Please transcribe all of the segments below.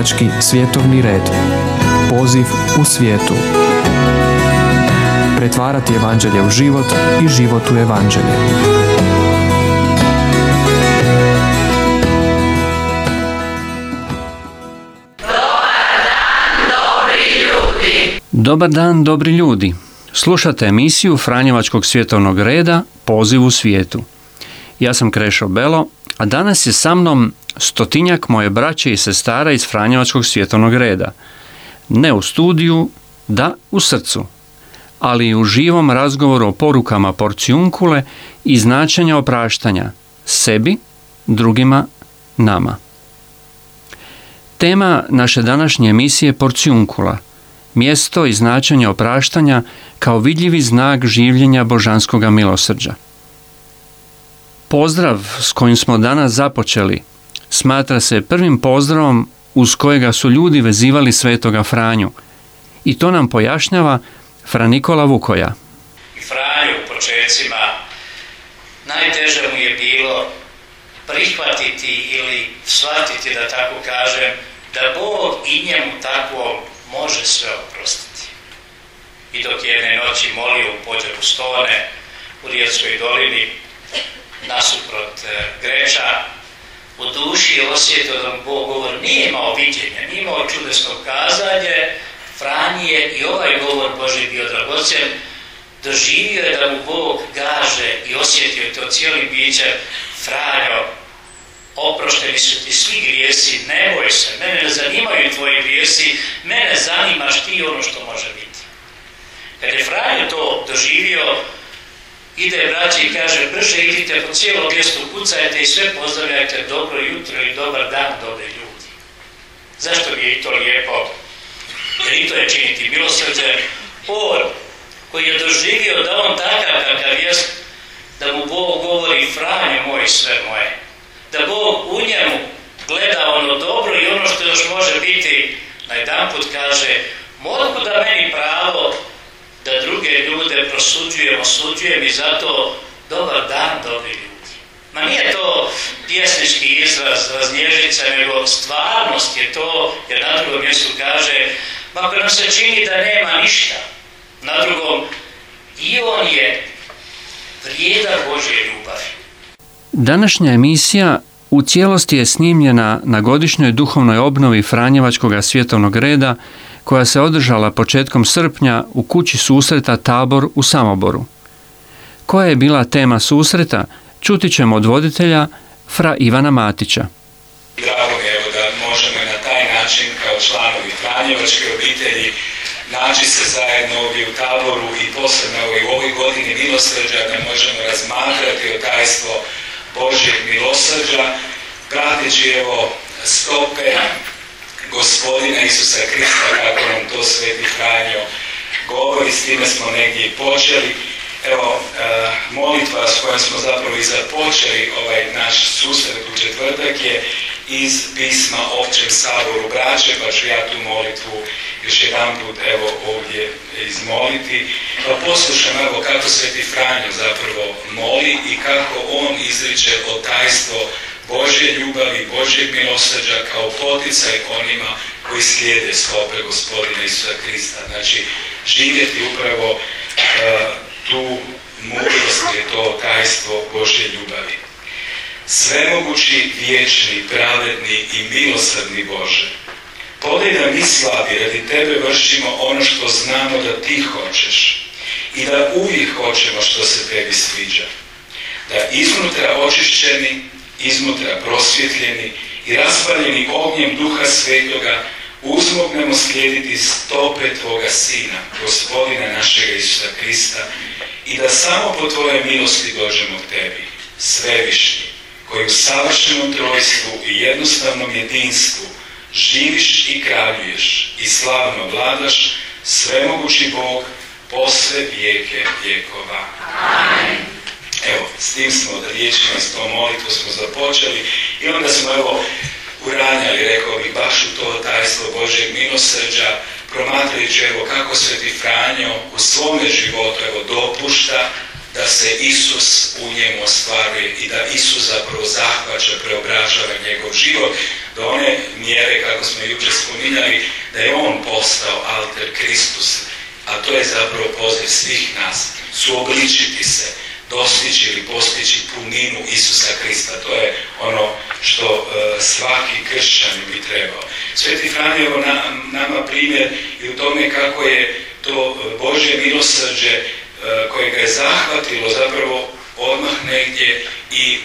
Franjevački svjetovni red. Poziv u svijetu. Pretvarati evanđelje u život i život u evanđelje. Dobar dan, dobri ljudi. Slušate emisiju Franjevačkog svjetovnog reda Poziv u svijetu. Ja sam Krešo Belo, a danas je sa mnom stotinjak moje braće i sestara iz Franjevačkog svjetovnog reda. Ne u studiju, da u srcu, ali i u živom razgovoru o porukama porcijunkule i značenja opraštanja sebi, drugima, nama. Tema naše današnje emisije je porcijunkula, mjesto i značenje opraštanja kao vidljivi znak življenja božanskoga milosrđa. Pozdrav s kojim smo danas započeli smatra se prvim pozdravom uz kojega su ljudi vezivali svetoga Franju. I to nam pojašnjava Fra Nikola Vukoja. Franju u najteže mu je bilo prihvatiti ili shvatiti, da tako kažem, da Bog i njemu tako može sve oprostiti. I dok je jedne noći molio u pođeru stone u Rijetskoj dolini, nasuprot e, Greča, u duši je osjetio da Bog govor nije imao viđenja, nije imao čudesno kazanje, Franji je i ovaj govor Boži bio dragocen, doživio je da mu Bog gaže i osjetio je to cijelim bićem, Franjo, oprošteni su ti svi grijesi, ne boj se, mene ne zanimaju tvoji grijesi, mene zanimaš ti ono što može biti. Kad je Franjo to doživio, ide braći i kaže brže idite po cijelom mjestu, kucajte i sve pozdravljajte dobro jutro i dobar dan, dobri ljudi. Zašto mi je i to lijepo? Jer i to je činiti milosrđe. On koji je doživio da on takav kakav jest, da mu Bog govori Franjo moj sve moje. Da Bog u njemu gleda ono dobro i ono što još može biti, na jedan put kaže, mogu da meni pravo da druge ljude prosuđujem, osuđujem i zato dobar dan dobri ljudi. Ma nije to pjesnički izraz raznježica, nego stvarnost je to, jer na drugom mjestu kaže, makar nam se čini da nema ništa, na drugom i on je vrijedan Božje ljubavi. Današnja emisija u cijelosti je snimljena na godišnjoj duhovnoj obnovi Franjevačkog svjetovnog reda koja se održala početkom srpnja u kući susreta Tabor u Samoboru. Koja je bila tema susreta, čuti ćemo od voditelja Fra Ivana Matića. Drago je da možemo na taj način kao članovi Franjevačke obitelji naći se zajedno ovdje u Taboru i posebno u ovoj godini milosrđa da možemo razmatrati o tajstvo Božjeg milosrđa, prateći evo stope gospodina Isusa Krista, kako nam to sveti Franjo govori, s time smo negdje i počeli. Evo, e, molitva s kojom smo zapravo i započeli ovaj naš susret u četvrtak je iz pisma Općem saboru braće, pa ću ja tu molitvu još jedan put evo ovdje izmoliti. Pa poslušam evo kako Sveti Franjo zapravo moli i kako on izriče o tajstvo Božje ljubavi, Božjeg milosrđa kao poticaj onima koji slijede stope gospodina Isusa Krista. Znači, živjeti upravo uh, tu mudrost je to tajstvo Božje ljubavi. Svemogući, vječni, pravedni i milosrdni Bože, podaj da mi slabi radi Tebe vršimo ono što znamo da Ti hoćeš i da uvijek hoćemo što se Tebi sviđa. Da iznutra očišćeni, iznutra prosvjetljeni i raspaljeni ognjem duha svetoga, uzmognemo slijediti stope Tvoga Sina, gospodina našega Isusa Krista, i da samo po Tvojoj milosti dođemo k Tebi, svevišnji, koji u savršenom trojstvu i jednostavnom jedinstvu živiš i kraljuješ i slavno vladaš, svemogući Bog, posve vijeke vjekova. Amen. Evo, s tim smo riječima, s tom molitvom smo započeli i onda smo evo uranjali, rekao bih, baš u to tajstvo Božeg milosrđa, promatrajući evo kako Sveti Franjo u svome životu evo dopušta da se Isus u njemu ostvaruje i da Isus zapravo zahvaća, preobražava njegov život do one mjere, kako smo jučer spominjali, da je on postao alter Kristus, a to je zapravo poziv svih nas, suobličiti se, dostići ili postići puninu Isusa Krista. To je ono što e, svaki kršćan bi trebao. Sveti Fran je na, nama primjer i u tome kako je to Božje milosrđe e, koje ga je zahvatilo zapravo odmah negdje i e,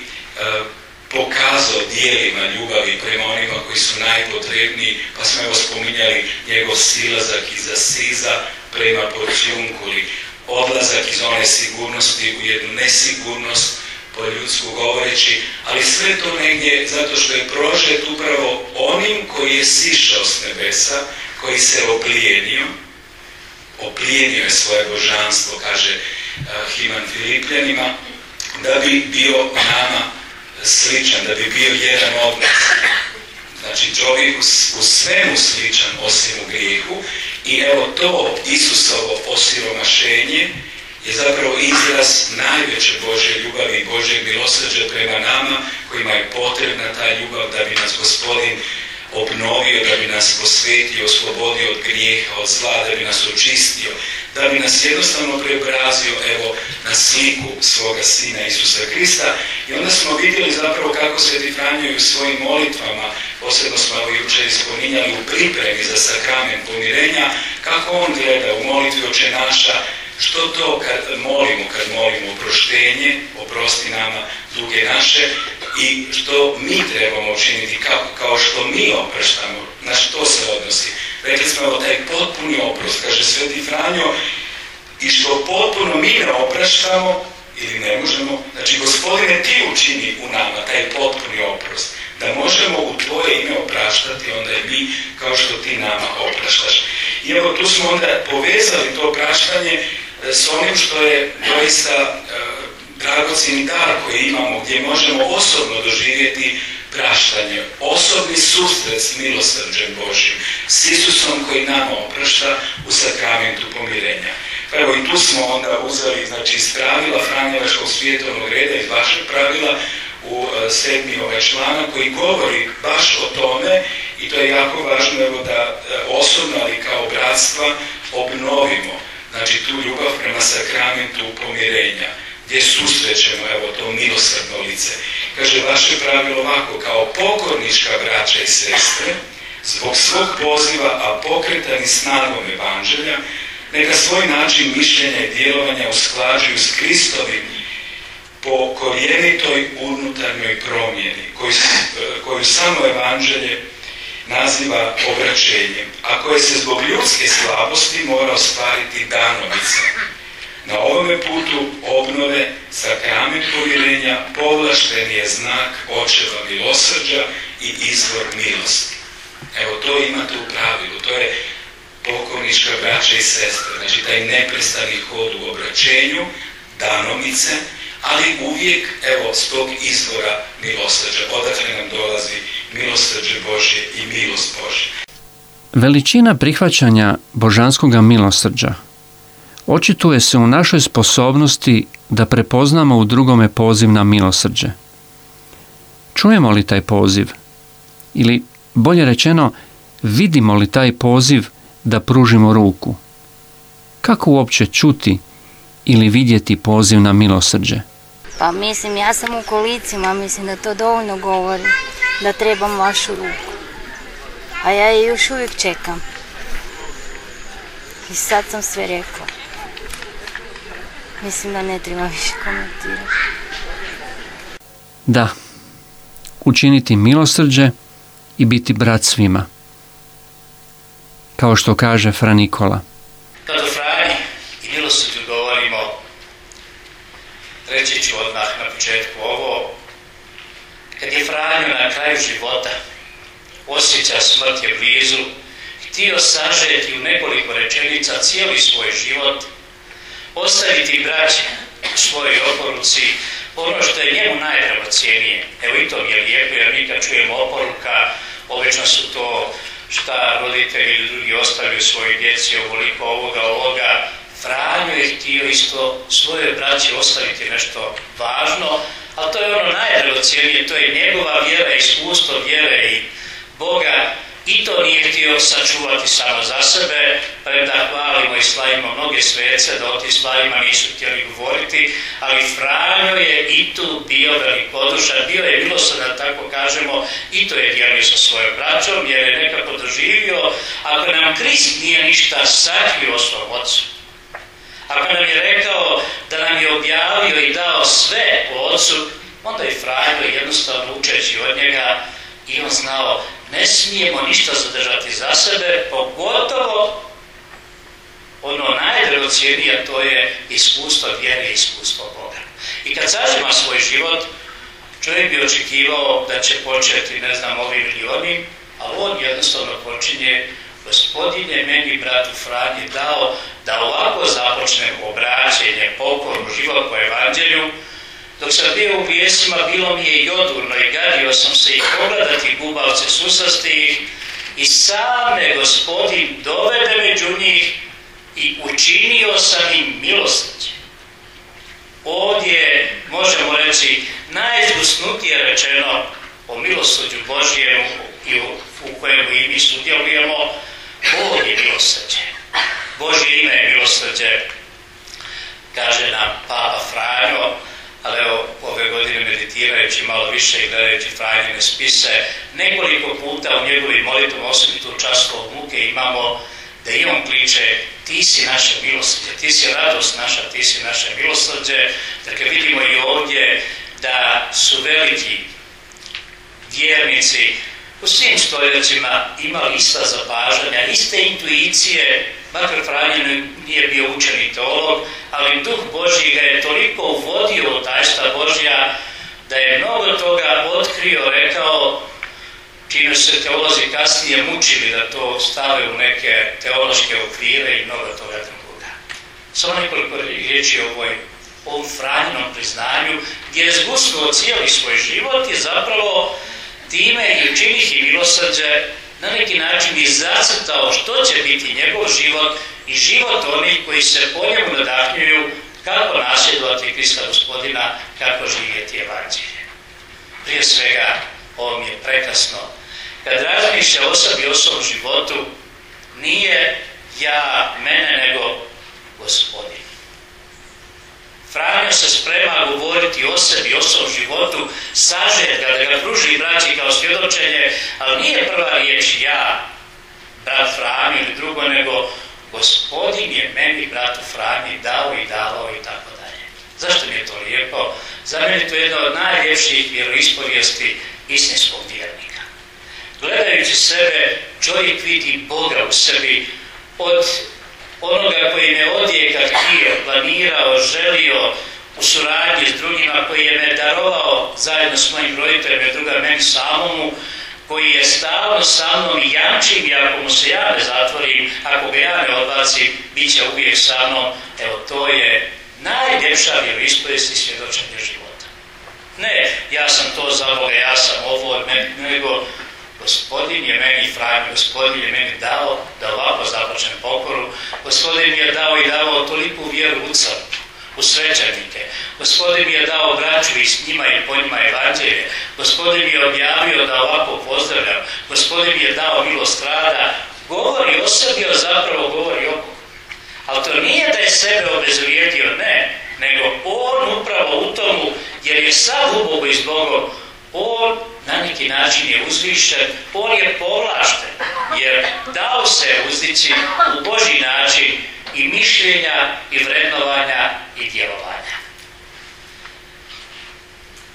pokazao dijelima ljubavi prema onima koji su najpotrebniji, pa smo evo spominjali njegov silazak iza Siza prema Porcijunkuli, odlazak iz one sigurnosti u jednu nesigurnost, po ljudsku govoreći, ali sve to negdje zato što je prožet upravo onim koji je sišao s nebesa, koji se oplijenio, oplijenio je svoje božanstvo, kaže uh, Himan Filipljanima, da bi bio nama sličan, da bi bio jedan nas. Znači čovjek u svemu sličan osim u grijehu i evo to Isusovo osiromašenje je zapravo izraz najveće Bože ljubavi i Božeg milosrđa prema nama kojima je potrebna ta ljubav da bi nas gospodin obnovio, da bi nas posvetio, oslobodio od grijeha, od zla, da bi nas očistio, da bi nas jednostavno preobrazio evo na sliku svoga Sina Isusa Krista. I onda smo vidjeli zapravo kako Sveti Franjo u svojim molitvama, posebno smo ovo jučer ispominjali u pripremi za sakramen pomirenja, kako on gleda u molitvi oče naša, što to kad molimo, kad molimo oproštenje, oprosti nama duge naše i što mi trebamo učiniti kao, kao što mi opraštamo, na što se odnosi. Rekli smo evo taj potpuni oprost, kaže Sveti Franjo, i što potpuno mi ne opraštamo ili ne možemo, znači gospodine ti učini u nama taj potpuni oprost, da možemo u tvoje ime opraštati onda i mi kao što ti nama opraštaš. I evo tu smo onda povezali to praštanje s onim što je doista dragocini dar koji imamo, gdje možemo osobno doživjeti praštanje, osobni susret s milosrđem Božim, s Isusom koji nama oprašta u sakramentu pomirenja. Pa evo i tu smo onda uzeli, znači iz pravila Franjevačkog svijetovnog reda, iz vašeg pravila, u e, sedmi ovaj članak koji govori baš o tome i to je jako važno evo da e, osobno ali kao bratstva obnovimo znači tu ljubav prema sakramentu pomirenja, gdje susrećemo evo to milosrdno lice. Kaže, vaše pravilo ovako, kao pokornička braća i sestre, zbog svog poziva, a pokretani snagom evanđelja, neka svoj način mišljenja i djelovanja usklađuju s Kristovim po korijenitoj unutarnjoj promjeni, koju, koju samo evanđelje naziva obraćenjem, a koje se zbog ljudske slabosti mora ostvariti danovice. Na ovome putu obnove sakrament povjerenja povlašten je znak očeva milosrđa i izvor milosti. Evo to imate u pravilu, to je pokornička braća i sestre, znači taj neprestani hod u obraćenju, danomice, ali uvijek, evo, s tog izvora milosrđa, odakle nam dolazi milosrđe Božje i milost Božje. Veličina prihvaćanja božanskog milosrđa očituje se u našoj sposobnosti da prepoznamo u drugome poziv na milosrđe. Čujemo li taj poziv? Ili, bolje rečeno, vidimo li taj poziv da pružimo ruku? Kako uopće čuti ili vidjeti poziv na milosrđe? Pa mislim, ja sam u kolicima, mislim da to dovoljno govori da trebam vašu ruku. A ja je još uvijek čekam. I sad sam sve rekla. Mislim da ne treba više komentirati. Da, učiniti milosrđe i biti brat svima. Kao što kaže Fra Nikola. Kad o Franji i milosrđu govorimo, reći ću odmah na početku ovo, kad je Franjo na kraju života osjeća smrt je blizu, htio sažeti u nekoliko rečenica cijeli svoj život, ostaviti braće u svojoj oporuci ono što je njemu najdragocijenije. Evo i to mi je lijepo jer mi kad čujemo oporuka, obično su to šta roditelji ili drugi ostavljaju svojoj djeci ovoliko ovoga, ovoga, Franjo je htio isto svoje braće ostaviti nešto važno, ali to je ono najdragocijenije, to je njegova vjera, iskustvo vjere i Boga i to nije htio sačuvati samo za sebe, premda hvalimo i slavimo mnoge svece, da o tim stvarima nisu htjeli govoriti, ali Franjo je i tu bio velikodušan, bio je da tako kažemo, i to je dijelio sa svojom braćom, jer je nekako doživio, ako nam Krist nije ništa sakrio o svom ocu, ako nam je rekao da nam je objavio i dao sve po ocu, onda je Franjo jednostavno učeći od njega i on znao ne smijemo ništa zadržati za sebe, pogotovo ono najdragocijenije, to je iskustvo vjere i iskustvo Boga. I kad sažima svoj život, čovjek bi očekivao da će početi, ne znam, ovim ili onim, ali on jednostavno počinje Gospodin je meni, bratu Franji, dao da ovako započnem obraćenje, pokoru, život po evanđelju, dok sam bio u vijesima, bilo mi je i odurno i gadio sam se i pogledati gubavce susastih i sam me gospodin dovede među njih i učinio sam im milosrđe. Ovdje možemo reći najizgusnutije rečeno o milosrđu Božijemu i u kojemu i mi sudjelujemo, Bog je milosrđe. Božje ime je milosrđe, kaže nam Papa Franjo, ali evo ove godine meditirajući malo više i gledajući Franjine spise, nekoliko puta u njegovim molitvom, osobito u času muke, imamo da i on kliče ti si naše milosrđe, ti si radost naša, ti si naše milosrđe. Dakle, vidimo i ovdje da su veliki vjernici u svim stoljećima imali ista zapažanja, iste intuicije, makar Franjen nije bio učeni teolog, ali duh Božji ga je toliko uvodio tajstva Božja da je mnogo toga otkrio, rekao, čime se teolozi kasnije mučili da to stave u neke teološke okvire i mnogo toga drugoga. Samo nekoliko riječi o ovoj ovom Franjinom priznanju, gdje je zgusnuo cijeli svoj život i zapravo time i učinih i milosrđe na neki način i zacrtao što će biti njegov život i život onih koji se po njemu nadahnjuju kako nasljedovati Krista gospodina, kako živjeti evanđelje. Prije svega, ovo mi je prekrasno. Kad razmišlja o sebi, o svom životu, nije ja, mene, nego gospodin. Franjo se sprema govoriti o sebi, o svom životu, sažet ga, da ga pruži braći kao svjedočenje, ali nije prva riječ ja, brat Franjo ili drugo, nego gospodin je meni, bratu Franji, dao i dao i tako dalje. Zašto mi je to lijepo? Za mene je to jedna od najljepših vjeroispovijesti istinskog vjernika. Gledajući sebe, čovjek vidi Boga u sebi od onoga koji me odjeka htio, planirao, želio u suradnji s drugima, koji je me darovao zajedno s mojim roditeljima i druga meni samomu, koji je stalno mnom i jamčim i ako mu se ja ne zatvorim, ako ga ja ne odbacim, bit će uvijek sa mnom. Evo, to je najljepša vjeroispovijest i svjedočenje života. Ne, ja sam to za Boga, ja sam ovo, nego Gospodin je meni fraj, gospodin je meni dao da ovako započnem pokoru. Gospodin je dao i dao toliku vjeru u crkvu, u svećanike. Gospodin mi je dao braću i s njima i po njima evanđelje. Gospodin mi je objavio da ovako pozdravljam. Gospodin mi je dao milost rada. Govori o sebi, a zapravo govori o Bogu. Ali to nije da je sebe obezvrijedio, ne. Nego on upravo u tomu, jer je sad u Bogu i s Bogom, on na neki način je uzvišen, on je povlašten, jer dao se uzdići u Boži način i mišljenja, i vrednovanja, i djelovanja.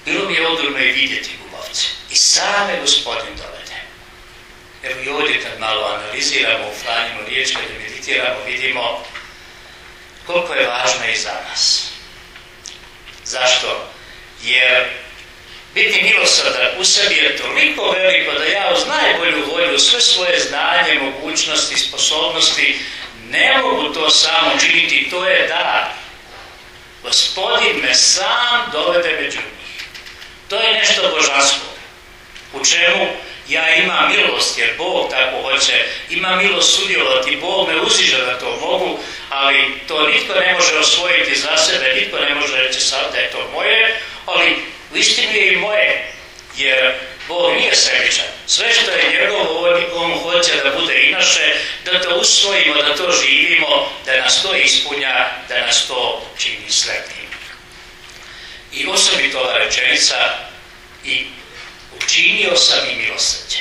Bilo mi je odurno i vidjeti gubavce. I same gospodin dovede. Evo i ovdje kad malo analiziramo u Franjinu riječ, kad meditiramo, vidimo koliko je važno i za nas. Zašto? Jer biti milosrdan u sebi je toliko veliko da ja uz najbolju volju sve svoje znanje, mogućnosti, sposobnosti ne mogu to samo činiti, to je da gospodin me sam dovede među njih. To je nešto božansko. U čemu ja imam milost, jer Bog tako hoće, ima milost sudjelovati, Bog me uziže da to mogu, ali to nitko ne može osvojiti za sebe, nitko ne može reći sad da je to moje, ali u istinu je i moje, jer Bog nije sebičan. Sve što je njegovo, on hoće da bude i da to usvojimo, da to živimo, da nas to ispunja, da nas to čini sretnim. I osobito ova rečenica i učinio sam i milosrđe.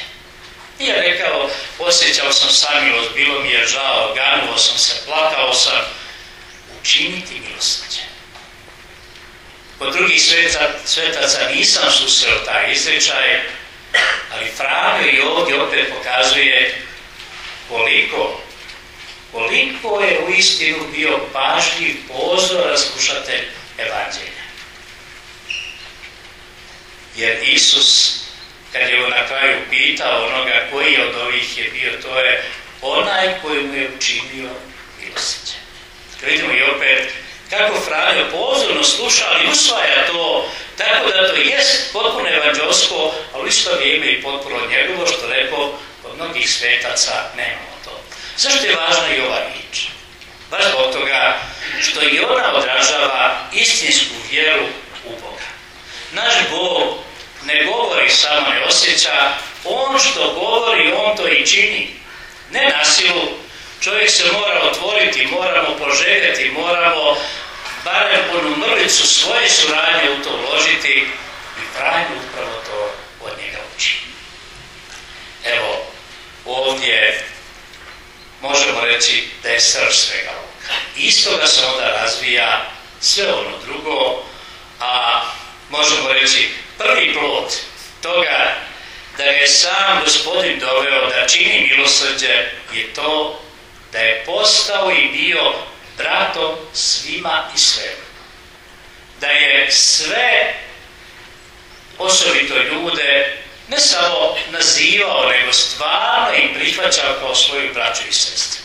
Nije rekao, osjećao sam samilost, bilo mi je žao, ganuo sam se, plakao sam. Učiniti milosrđe. Kod drugih svetaca nisam susreo taj izrečaj, ali Franjo i ovdje opet pokazuje koliko, koliko je u istinu bio pažljiv, pozor, slušatelj evanđelja. Jer Isus, kad je on na kraju pitao onoga koji od ovih je bio, to je onaj koji mu je učinio milosrđe. Vidimo i opet kako Franjo pozorno sluša, ali usvaja to, tako da to jest potpuno evanđelsko, ali isto vrijeme i potpuno njegovo, što rekao, kod mnogih svetaca nemamo to. Zašto je važna i ova riječ? Baš zbog toga što i ona odražava istinsku vjeru u Boga. Naš Bog ne govori samo ne osjeća, on što govori, on to i čini. Ne na silu, čovjek se mora otvoriti, moramo poželjeti, moramo barem onu mrvicu svoje suradnje u to uložiti i Franjo upravo to od njega uči. Evo, ovdje možemo reći da je srž svega ovoga. Isto ga se onda razvija sve ono drugo, a možemo reći prvi plod toga da je sam gospodin doveo da čini milosrđe je to da je postao i bio bratom svima i sve. Da je sve, osobito ljude, ne samo nazivao, nego stvarno i prihvaćao kao svoju braću i sestru.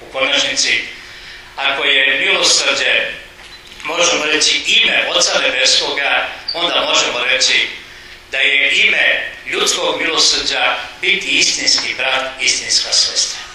U konačnici, ako je milosrđe, možemo reći ime Oca Nebeskoga, onda možemo reći da je ime ljudskog milosrđa biti istinski brat, istinska sestra.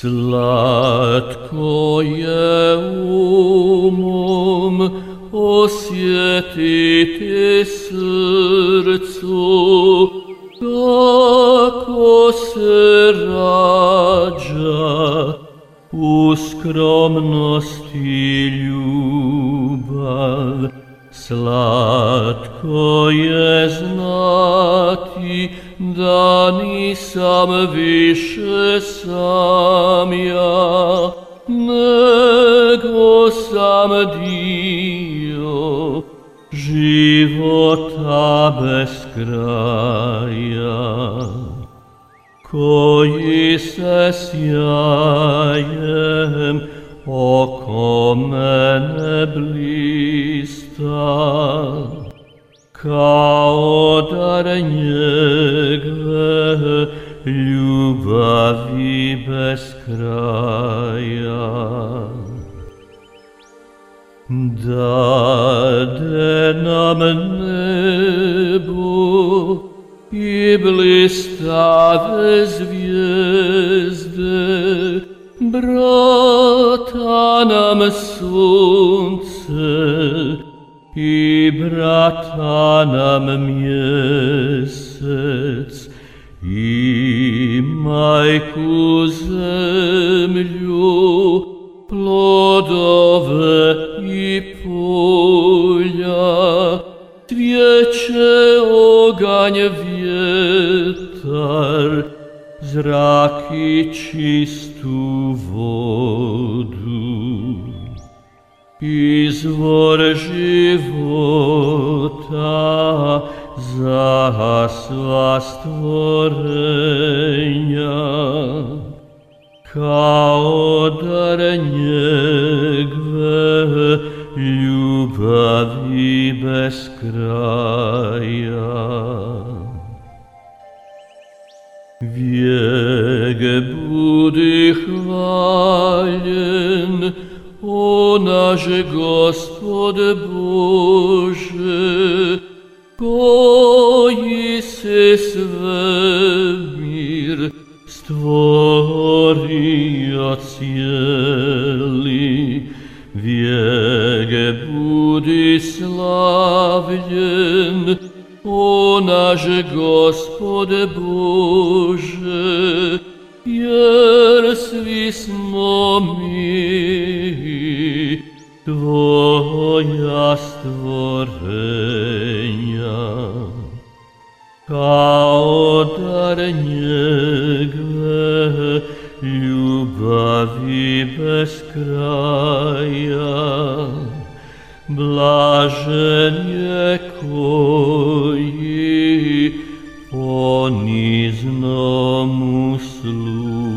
Slatko je umom osjetiti srcu kako se rađa u skromnosti ljubav. Slatko je znati dani sam više sam ja, nego sam dio života bez kraja, koji se sjajem oko mene blista. Caudarnjega ljubavi bez kraja. Dade nam nebo i blistave zvijezde, brata nam sunce, i bratanam miesec, i maicusem lju plodove i polja, Cvijeće oganj vjetar, zrak i čistu vodu. Извор живота засла створення, Као дар негве любови без края. Веге буди хвален, O nasz Gospode Boże, koji se svemir stvorio cijeli, vjege budi slavljen, o naš Gospode Bože, jer svi smo mi Твоя створення, Каодарнігве, любові без края, Блаженє кої понизно муслу.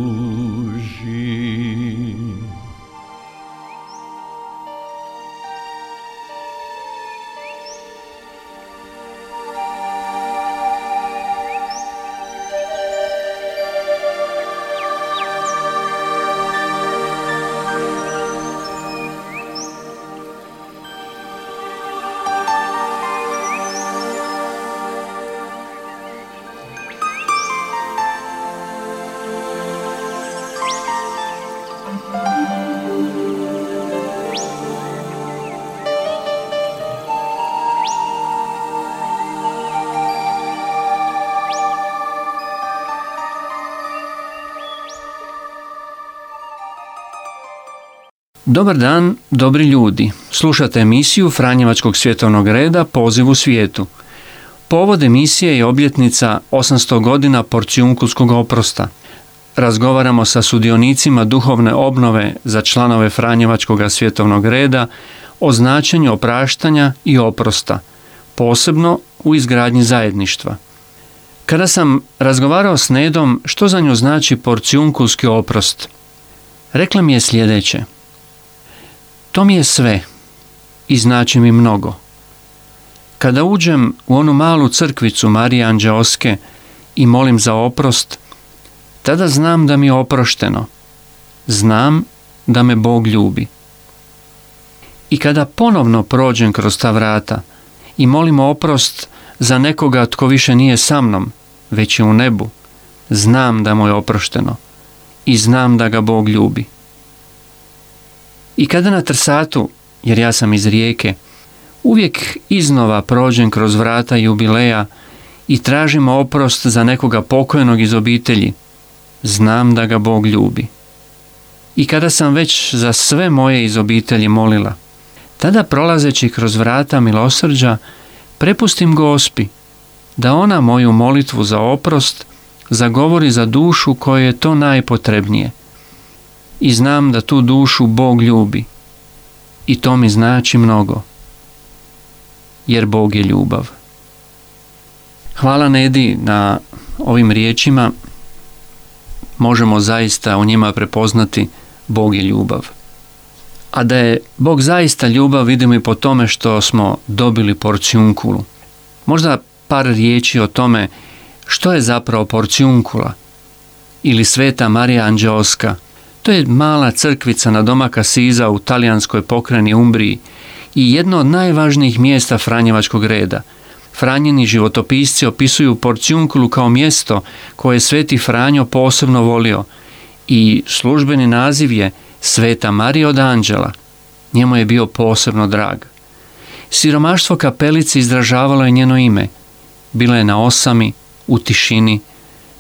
Dobar dan, dobri ljudi. Slušate emisiju Franjevačkog svjetovnog reda Poziv u svijetu. Povod emisije je obljetnica 800 godina porcijunkulskog oprosta. Razgovaramo sa sudionicima duhovne obnove za članove Franjevačkog svjetovnog reda o značenju opraštanja i oprosta, posebno u izgradnji zajedništva. Kada sam razgovarao s Nedom što za nju znači porcijunkulski oprost, rekla mi je sljedeće – to mi je sve i znači mi mnogo. Kada uđem u onu malu crkvicu Marije Anđeoske i molim za oprost, tada znam da mi je oprošteno. Znam da me Bog ljubi. I kada ponovno prođem kroz ta vrata i molim oprost za nekoga tko više nije sa mnom, već je u nebu, znam da mu je oprošteno i znam da ga Bog ljubi. I kada na trsatu, jer ja sam iz rijeke, uvijek iznova prođem kroz vrata jubileja i tražim oprost za nekoga pokojnog iz obitelji, znam da ga Bog ljubi. I kada sam već za sve moje iz obitelji molila, tada prolazeći kroz vrata milosrđa, prepustim gospi, da ona moju molitvu za oprost zagovori za dušu kojoj je to najpotrebnije – i znam da tu dušu Bog ljubi. I to mi znači mnogo. Jer Bog je ljubav. Hvala Nedi na ovim riječima. Možemo zaista u njima prepoznati Bog je ljubav. A da je Bog zaista ljubav vidimo i po tome što smo dobili porcijunkulu. Možda par riječi o tome što je zapravo porcijunkula ili sveta Marija Anđeoska – to je mala crkvica na domaka Siza u talijanskoj pokrajini Umbriji i jedno od najvažnijih mjesta Franjevačkog reda. Franjeni životopisci opisuju Porciunkulu kao mjesto koje je sveti Franjo posebno volio i službeni naziv je Sveta Marija od Anđela. Njemu je bio posebno drag. Siromaštvo kapelice izražavalo je njeno ime. Bila je na osami, u tišini,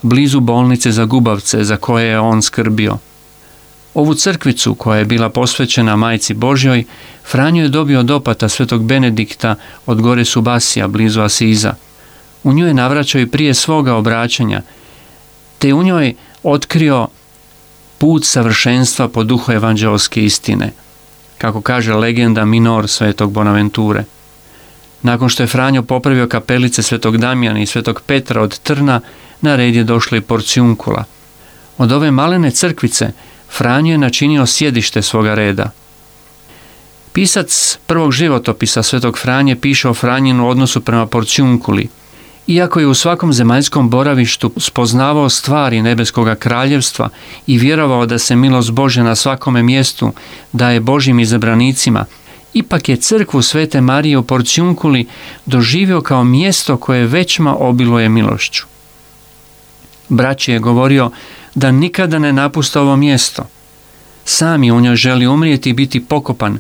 blizu bolnice za gubavce za koje je on skrbio. Ovu crkvicu koja je bila posvećena majci Božjoj, Franjo je dobio od opata svetog Benedikta od gore Subasija blizu Asiza. U njoj je navraćao i prije svoga obraćanja, te u njoj otkrio put savršenstva po duhu evanđelske istine, kako kaže legenda minor svetog Bonaventure. Nakon što je Franjo popravio kapelice Svetog Damjana i Svetog Petra od Trna, na red je došla i porcijunkula. Od ove malene crkvice Franjo je načinio sjedište svoga reda. Pisac prvog životopisa Svetog Franje piše o Franjinu odnosu prema porcijunkuli. Iako je u svakom zemaljskom boravištu spoznavao stvari nebeskoga kraljevstva i vjerovao da se milost Bože na svakome mjestu daje Božim izabranicima, ipak je crkvu Svete Marije u Porcijunkuli doživio kao mjesto koje većma obiluje milošću. Braći je govorio da nikada ne napusta ovo mjesto. Sam je u njoj želi umrijeti i biti pokopan,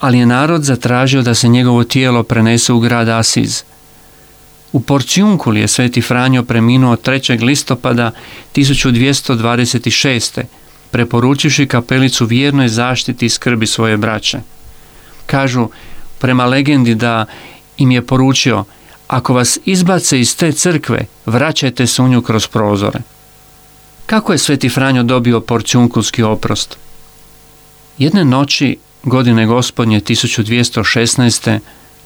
ali je narod zatražio da se njegovo tijelo prenese u grad Asiz. U Porcijunkuli je Sveti Franjo preminuo 3. listopada 1226. preporučivši kapelicu vjernoj zaštiti i skrbi svoje braće. Kažu prema legendi da im je poručio ako vas izbace iz te crkve, vraćajte se u nju kroz prozore. Kako je Sveti Franjo dobio porciunkulski oprost? Jedne noći, godine gospodnje 1216.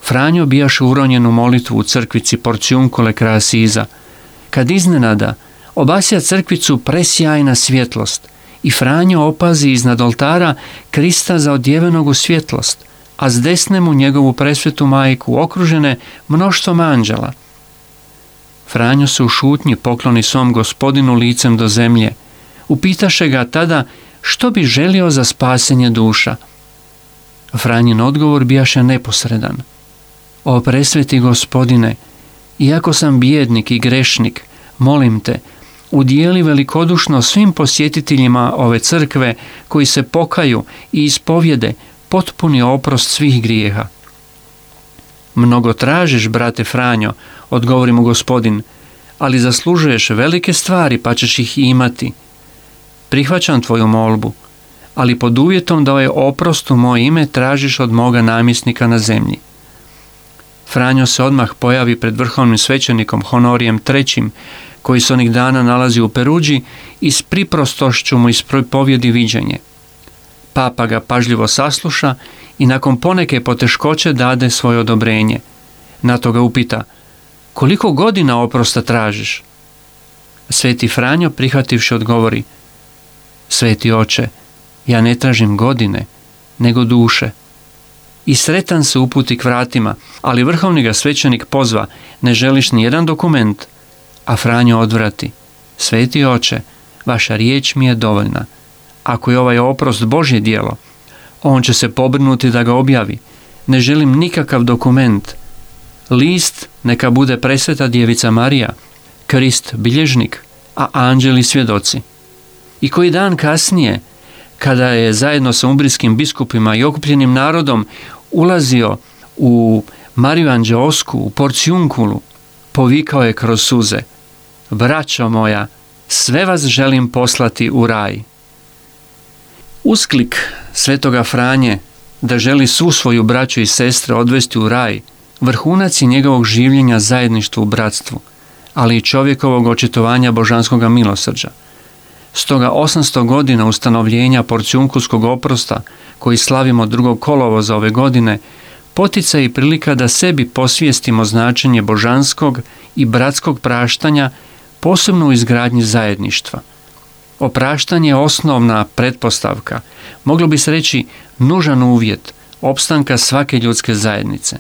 Franjo bijaše uronjen molitvu u crkvici Porciunkule kraja Siza. Kad iznenada obasja crkvicu presjajna svjetlost i Franjo opazi iznad oltara Krista za odjevenog u svjetlost, a s desne mu njegovu presvetu majku okružene mnoštvom anđela. Franjo se u šutnji pokloni svom gospodinu licem do zemlje. Upitaše ga tada što bi želio za spasenje duša. Franjin odgovor bijaše neposredan. O presveti gospodine, iako sam bijednik i grešnik, molim te, udijeli velikodušno svim posjetiteljima ove crkve koji se pokaju i ispovjede potpuni oprost svih grijeha. Mnogo tražiš, brate Franjo, odgovori mu gospodin, ali zaslužuješ velike stvari pa ćeš ih imati. Prihvaćam tvoju molbu, ali pod uvjetom da ovaj oprost u moje ime tražiš od moga namjesnika na zemlji. Franjo se odmah pojavi pred vrhovnim svećenikom Honorijem III, koji se onih dana nalazi u Peruđi i s priprostošću mu ispovjedi viđenje. Papa ga pažljivo sasluša i nakon poneke poteškoće dade svoje odobrenje. Na to ga upita, koliko godina oprosta tražiš? Sveti Franjo prihvativši odgovori, Sveti oče, ja ne tražim godine, nego duše. I sretan se uputi k vratima, ali vrhovni ga svećenik pozva, ne želiš ni jedan dokument, a Franjo odvrati, Sveti oče, vaša riječ mi je dovoljna. Ako je ovaj oprost Božje dijelo, on će se pobrinuti da ga objavi. Ne želim nikakav dokument. List neka bude presveta djevica Marija, Krist bilježnik, a anđeli svjedoci. I koji dan kasnije, kada je zajedno sa umbrijskim biskupima i okupljenim narodom ulazio u Mariju Anđeosku, u Porcijunkulu, povikao je kroz suze. Braćo moja, sve vas želim poslati u raj. Usklik svetoga Franje da želi svu svoju braću i sestre odvesti u raj, vrhunac je njegovog življenja zajedništvu u bratstvu, ali i čovjekovog očitovanja božanskog milosrđa. Stoga 800 godina ustanovljenja porcijunkulskog oprosta, koji slavimo drugog kolovoza ove godine, potica i prilika da sebi posvijestimo značenje božanskog i bratskog praštanja, posebno u izgradnji zajedništva – Opraštanje je osnovna pretpostavka, moglo bi se reći nužan uvjet opstanka svake ljudske zajednice.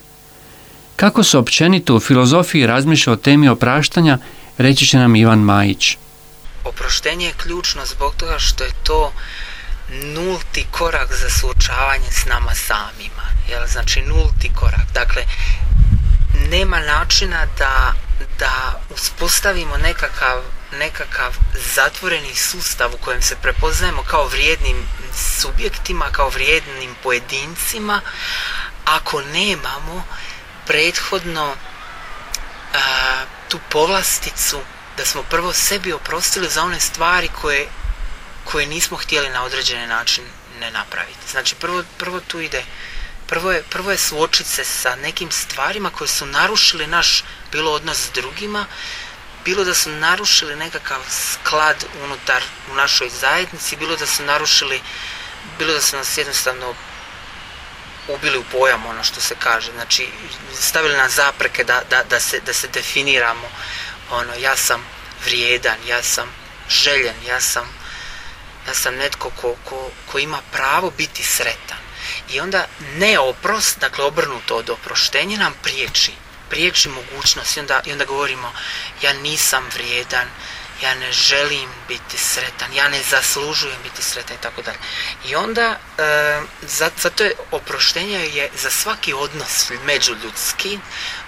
Kako se općenito u filozofiji razmišlja o temi opraštanja, reći će nam Ivan Majić. Oproštenje je ključno zbog toga što je to nulti korak za suočavanje s nama samima. Jel? Znači nulti korak. Dakle, nema načina da, da uspostavimo nekakav nekakav zatvoreni sustav u kojem se prepoznajemo kao vrijednim subjektima, kao vrijednim pojedincima, ako nemamo prethodno tu povlasticu da smo prvo sebi oprostili za one stvari koje, koje nismo htjeli na određeni način ne napraviti. Znači prvo, prvo tu ide Prvo je, prvo je suočiti se sa nekim stvarima koje su narušili naš bilo odnos s drugima, bilo da su narušili nekakav sklad unutar u našoj zajednici, bilo da su narušili, bilo da su nas jednostavno ubili u pojam ono što se kaže, znači stavili nam zapreke da, da, da, se, da se definiramo, ono, ja sam vrijedan, ja sam željen, ja sam, ja sam netko ko, ko, ko ima pravo biti sretan. I onda neoprost, dakle obrnuto od oproštenja nam priječi, priječi mogućnost i onda, i onda govorimo ja nisam vrijedan, ja ne želim biti sretan, ja ne zaslužujem biti sretan i tako dalje. I onda, e, zato je oproštenje je za svaki odnos međuljudski,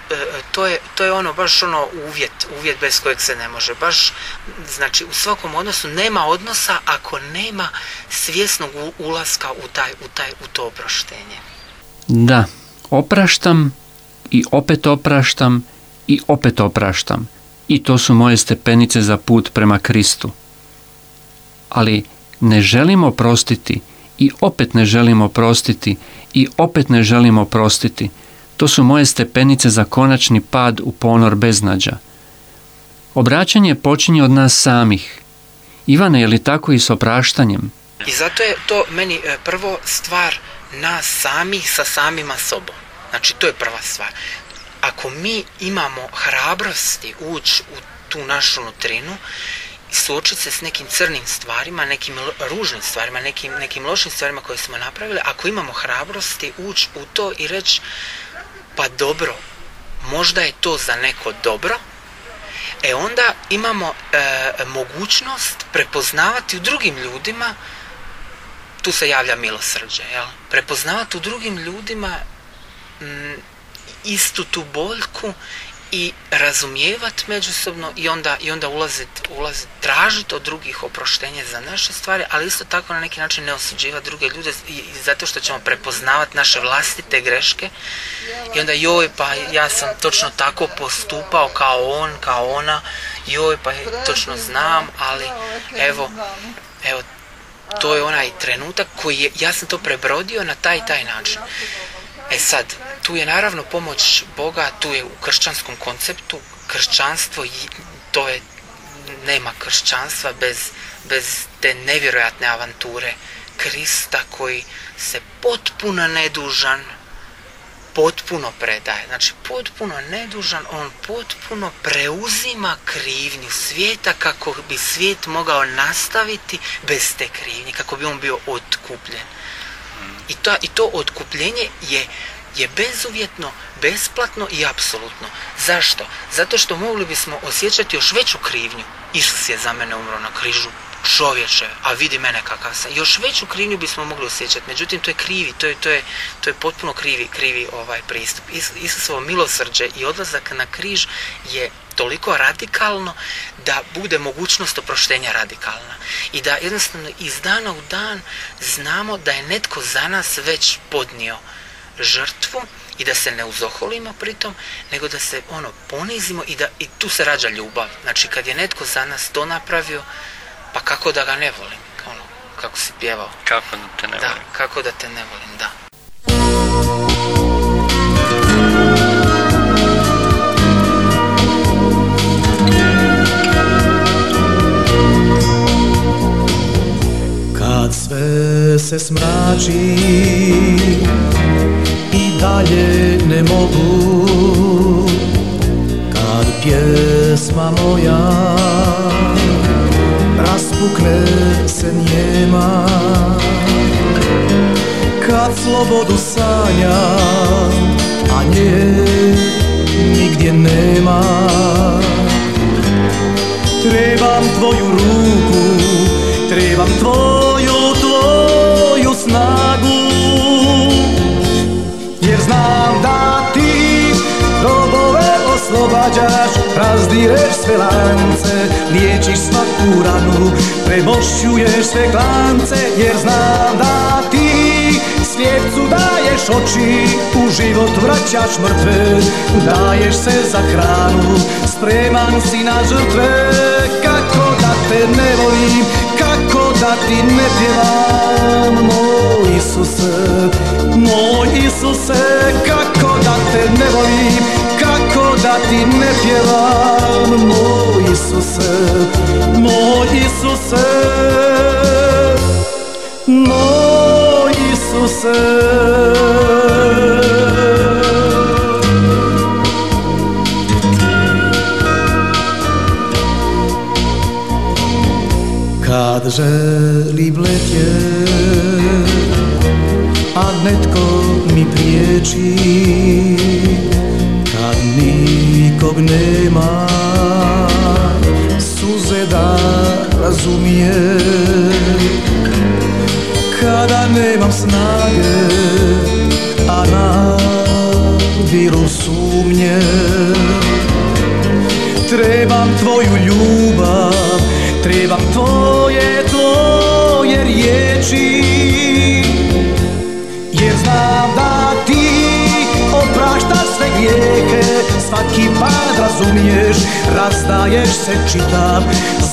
e, to, je, to je ono baš ono uvjet, uvjet bez kojeg se ne može. Baš, znači u svakom odnosu nema odnosa ako nema svjesnog ulaska u, taj, u, taj, u to oproštenje. Da, opraštam i opet opraštam i opet opraštam i to su moje stepenice za put prema Kristu. Ali ne želimo prostiti i opet ne želimo prostiti i opet ne želimo prostiti. To su moje stepenice za konačni pad u ponor beznađa. Obraćanje počinje od nas samih. Ivane, je li tako i s opraštanjem? I zato je to meni e, prvo stvar nas samih sa samima sobom. Znači, to je prva stvar ako mi imamo hrabrosti ući u tu našu nutrinu suočiti se s nekim crnim stvarima, nekim ružnim stvarima, nekim, nekim lošim stvarima koje smo napravili, ako imamo hrabrosti ući u to i reći pa dobro, možda je to za neko dobro, e onda imamo e, mogućnost prepoznavati u drugim ljudima, tu se javlja milosrđe, jel? prepoznavati u drugim ljudima istu tu boljku i razumijevati međusobno i onda, i onda ulazit, ulazit, tražiti od drugih oproštenje za naše stvari, ali isto tako na neki način ne osuđivati druge ljude i, zato što ćemo prepoznavati naše vlastite greške i onda joj pa ja sam točno tako postupao kao on, kao ona, joj pa točno znam, ali evo, evo to je onaj trenutak koji je, ja sam to prebrodio na taj taj način. E sad, tu je naravno pomoć Boga, tu je u kršćanskom konceptu, kršćanstvo, to je, nema kršćanstva bez, bez te nevjerojatne avanture Krista koji se potpuno nedužan, potpuno predaje. Znači, potpuno nedužan, on potpuno preuzima krivnju svijeta kako bi svijet mogao nastaviti bez te krivnje, kako bi on bio otkupljen. I to, I to otkupljenje je, je bezuvjetno, besplatno i apsolutno. Zašto? Zato što mogli bismo osjećati još veću krivnju. Isus je za mene umro na križu, čovječe, a vidi mene kakav sam. Još veću krivnju bismo mogli osjećati, međutim to je krivi, to je, to je, to je potpuno krivi, krivi ovaj pristup. Is, Isusovo milosrđe i odlazak na križ je toliko radikalno da bude mogućnost oproštenja radikalna. I da jednostavno iz dana u dan znamo da je netko za nas već podnio žrtvu i da se ne uzoholimo pritom, nego da se ono ponizimo i da i tu se rađa ljubav. Znači kad je netko za nas to napravio, pa kako da ga ne volim? Ono, kako si pjevao. Kako da te ne da, volim. kako da te ne volim, da. Kad sve se smrači i dalje ne mogu. Kad pjesma moja raspukne se njema Kad slobodu sanja, a nje nigdje nema. Trebam tvoju ruku, trebam tvoju, tvoju snagu Jer znam da ti robove oslobađaš Razdireš sve lance, liječiš svaku ranu Premošćuješ sve klance. Jer znam da ti Slijepcu daješ oči, u život vraćaš mrtve Daješ se za hranu, spreman si na žrtve Kako da te ne volim, da ti ne pjevam Moj Isuse, moj Isuse, kako da te ne volim Kako da ti ne pjevam Moj Isuse, moj Isuse. Moj Isuse želim letjet A netko mi priječi Kad nikog nema. Suze da razumije Kada nemam snage A na viru sumnje. Trebam tvoju ljubav Svaki pad razumiješ, razdaješ se čitav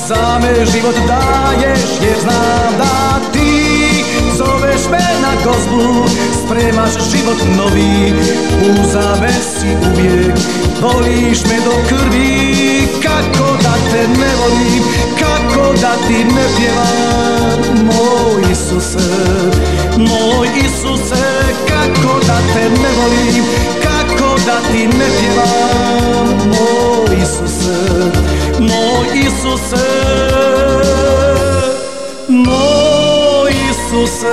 Za me život daješ jer znam da ti Zoveš me na gozbu, spremaš život novi Uza si uvijek, voliš me do krvi Kako da te ne volim, kako da ti ne pjevam. Moj Isuse, moj Isuse Kako da te ne volim, ti ne pjevam Moj Isuse, moj Isuse Moj Isuse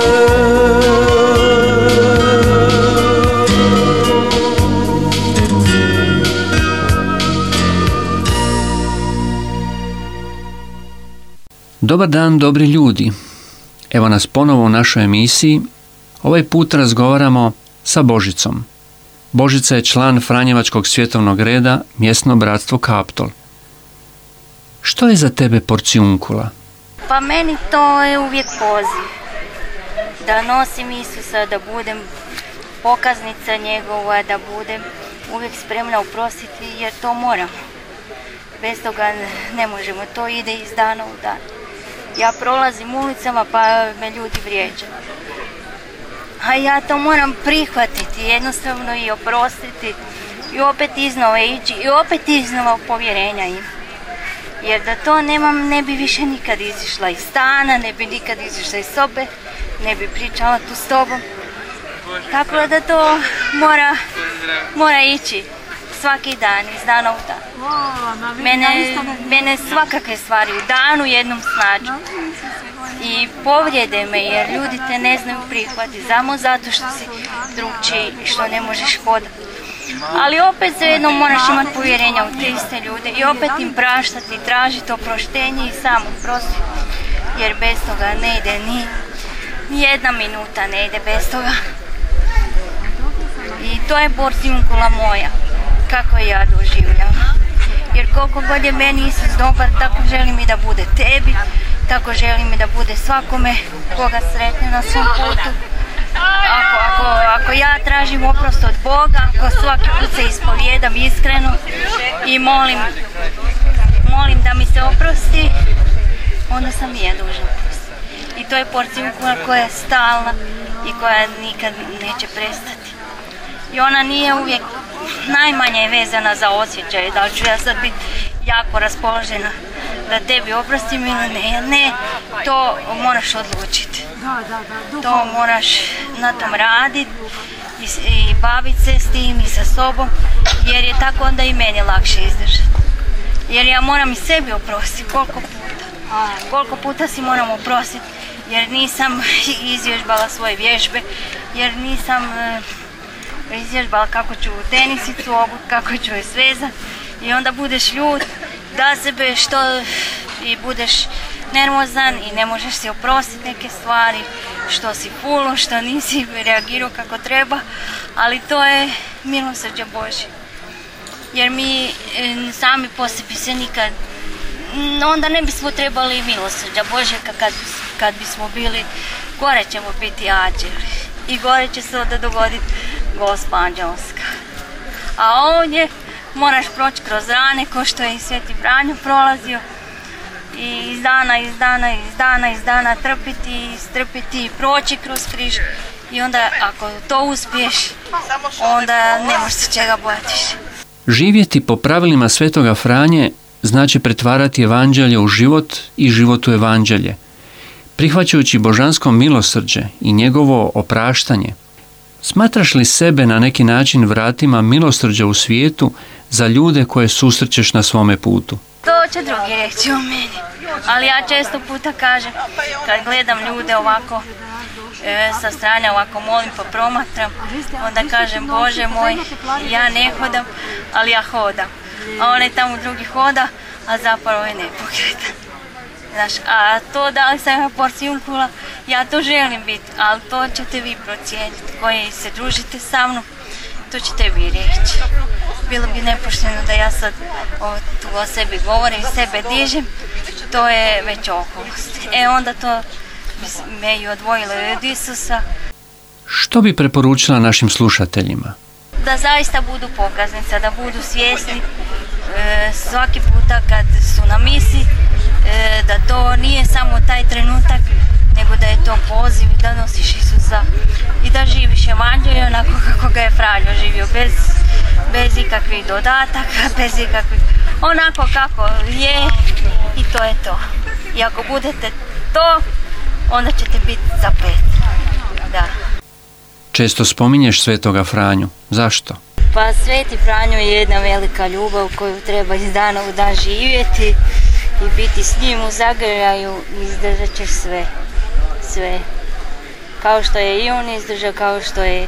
Dobar dan, dobri ljudi. Evo nas ponovo u našoj emisiji. Ovaj put razgovaramo sa Božicom. Božica je član Franjevačkog svjetovnog reda, mjesno bratstvo Kaptol. Što je za tebe porcijunkula? Pa meni to je uvijek poziv. Da nosim Isusa, da budem pokaznica njegova, da budem uvijek spremna uprostiti jer to moram. Bez toga ne možemo, to ide iz dana u dan. Ja prolazim ulicama pa me ljudi vrijeđaju. A ja to moram prihvatiti jednostavno i oprostiti i opet iznova ići i opet iznova povjerenja im. Jer da to nemam ne bi više nikad izišla iz stana, ne bi nikad izišla iz sobe, ne bi pričala tu s tobom. Tako da to mora, mora ići svaki dan, iz dana u dan. Mene, mene svakakve stvari u danu jednom snađu. I povrijede me jer ljudi te ne znaju prihvatiti samo zato što si drugčiji i što ne možeš hodati. Ali opet zajedno moraš imati povjerenja u te iste ljude i opet im praštati, tražiti oproštenje i samo prosti. Jer bez toga ne ide ni, ni jedna minuta ne ide bez toga. I to je porcijunkula moja, kako ja doživljavam. Jer koliko god je meni Isus dobar, tako želim i da bude tebi, tako želim i da bude svakome koga sretne na svom putu. Ako, ako, ako ja tražim oprost od Boga, ako svaki put se ispovjedam iskreno i molim, molim da mi se oprosti, onda sam i ja dužna. I to je porcija koja je stalna i koja nikad neće prestati. I ona nije uvijek najmanje vezana za osjećaje, da li ću ja sad biti jako raspoložena da tebi oprostim ili ne. Ne, to moraš odlučiti. To moraš na tom raditi i, i baviti se s tim i sa sobom, jer je tako onda i meni lakše izdržati. Jer ja moram i sebi oprostiti koliko puta. Koliko puta si moram oprostiti jer nisam izvježbala svoje vježbe, jer nisam e, izvježbala kako ću tenisicu obut, kako ću je svezat i onda budeš ljud da sebe što i budeš nervozan i ne možeš si oprostiti neke stvari, što si pulo, što nisi reagirao kako treba, ali to je milosrđe Božje. Jer mi sami po sebi se nikad, onda ne bismo trebali milosrđa Božje kad, kad bismo bili, gore ćemo biti ađeli i gore će se onda dogoditi gospa anđelska. A ovdje moraš proći kroz rane ko što je i Sveti Branjo prolazio i iz dana, iz dana, iz dana, iz dana trpiti strpiti i proći kroz križ i onda ako to uspiješ onda ne možeš se čega bojati Živjeti po pravilima Svetoga Franje znači pretvarati evanđelje u život i život u evanđelje. Prihvaćajući božansko milosrđe i njegovo opraštanje, smatraš li sebe na neki način vratima milosrđa u svijetu za ljude koje susrećeš na svome putu? To će drugi reći o meni. Ali ja često puta kažem, kad gledam ljude ovako e, sa strane, ovako molim pa promatram, onda kažem Bože moj, ja ne hodam, ali ja hodam. A onaj tamo drugi hoda, a zapravo je nepokretan. Znaš, a to da li sam ja porcijunkula, ja to želim biti, ali to ćete vi procijeniti koji se družite sa mnom, to ćete vi reći. Bilo bi nepošteno da ja sad o, tu o sebi govorim, sebe dižem, to je već okolost. E onda to me i odvojilo od Isusa, Što bi preporučila našim slušateljima? Da zaista budu pokaznica, da budu svjesni e, svaki puta kad su na misi, e, da to nije samo taj trenutak, nego da je to poziv da nosiš Isusa i da živiš evanđelje onako kako ga je Franjo živio, bez, bez ikakvih dodataka, bez ikakvih, onako kako je i to je to. I ako budete to, onda ćete biti za pet. Da. Često spominješ svetoga Franju. Zašto? Pa Sveti Franjo je jedna velika ljubav koju treba iz dana u dan živjeti i biti s njim u zagrljaju i izdržat ćeš sve. Sve. Kao što je i on izdržao, kao što je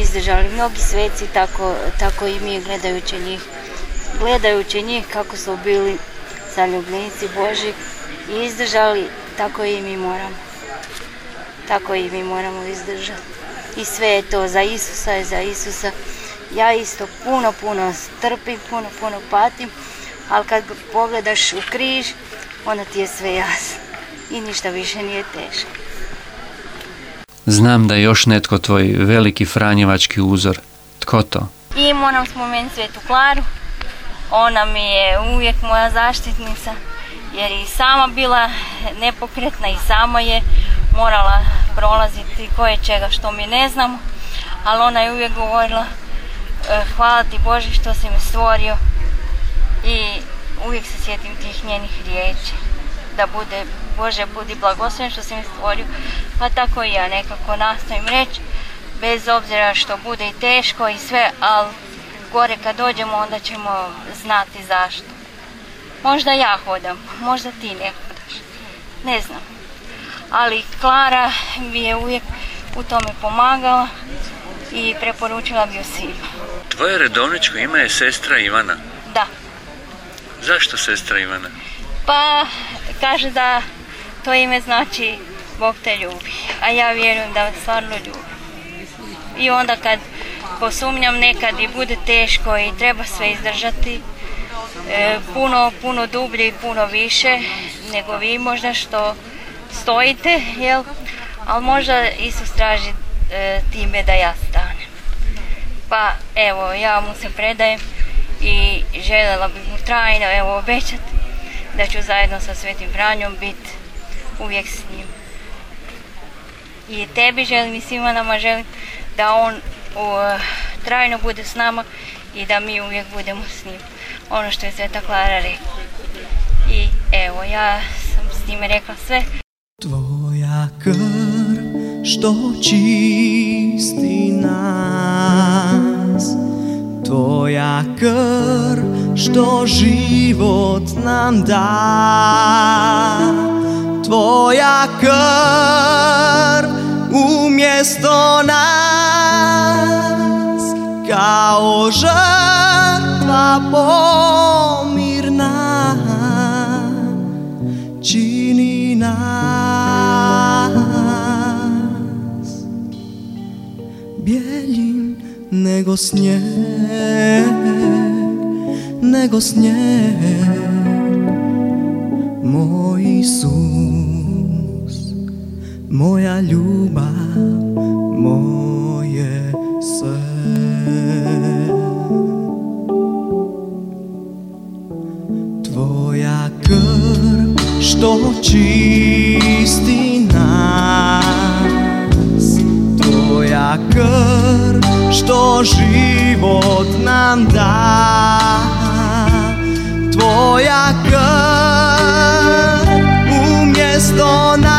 izdržali mnogi sveci, tako, tako i mi gledajući njih. Gledajući njih kako su bili zaljubljenici Boži i izdržali, tako i mi moramo. Tako i mi moramo izdržati. I sve je to za Isusa i za Isusa. Ja isto puno, puno strpim, puno, puno patim, ali kad pogledaš u križ, onda ti je sve jasno. I ništa više nije teško. Znam da je još netko tvoj veliki franjevački uzor. Tko to? I moram spomenuti Svetu Klaru. Ona mi je uvijek moja zaštitnica jer je i sama bila nepokretna i sama je morala prolaziti koje čega što mi ne znamo. Ali ona je uvijek govorila e, hvala ti Bože što si me stvorio i uvijek se sjetim tih njenih riječi da bude Bože budi blagosloven što si me stvorio pa tako i ja nekako nastojim reći bez obzira što bude i teško i sve ali gore kad dođemo onda ćemo znati zašto možda ja hodam možda ti ne hodaš ne znam ali Klara mi je uvijek u tome pomagala i preporučila bi ju svima Tvoje redovničko ime je sestra Ivana. da Zašto sestra Ivana? Pa kaže da to ime znači Bog te ljubi, a ja vjerujem da stvarno ljubi. I onda kad posumnjam nekad i bude teško i treba sve izdržati, e, puno, puno dublje i puno više nego vi možda što stojite, jel? Ali možda Isus traži e, time da ja stanem. Pa evo, ja mu se predajem i željela bih mu trajno evo obećati da ću zajedno sa Svetim Franjom biti uvijek s njim. I tebi želim i svima nama želim da on u, trajno bude s nama i da mi uvijek budemo s njim. Ono što je Sveta Klara rekla. I evo, ja sam s njime rekla sve. Tvoja krv što čisti nas. Tvoja krv što život nam da. Tvoja krv umjesto nas Kao žrtva pomirna nego snijeg, nego snijeg Moj Isus, moja ljubav, moje sve Tvoja krv što čisti nas. Tvoja krv što život nam da. Tvoja krv umjesto nas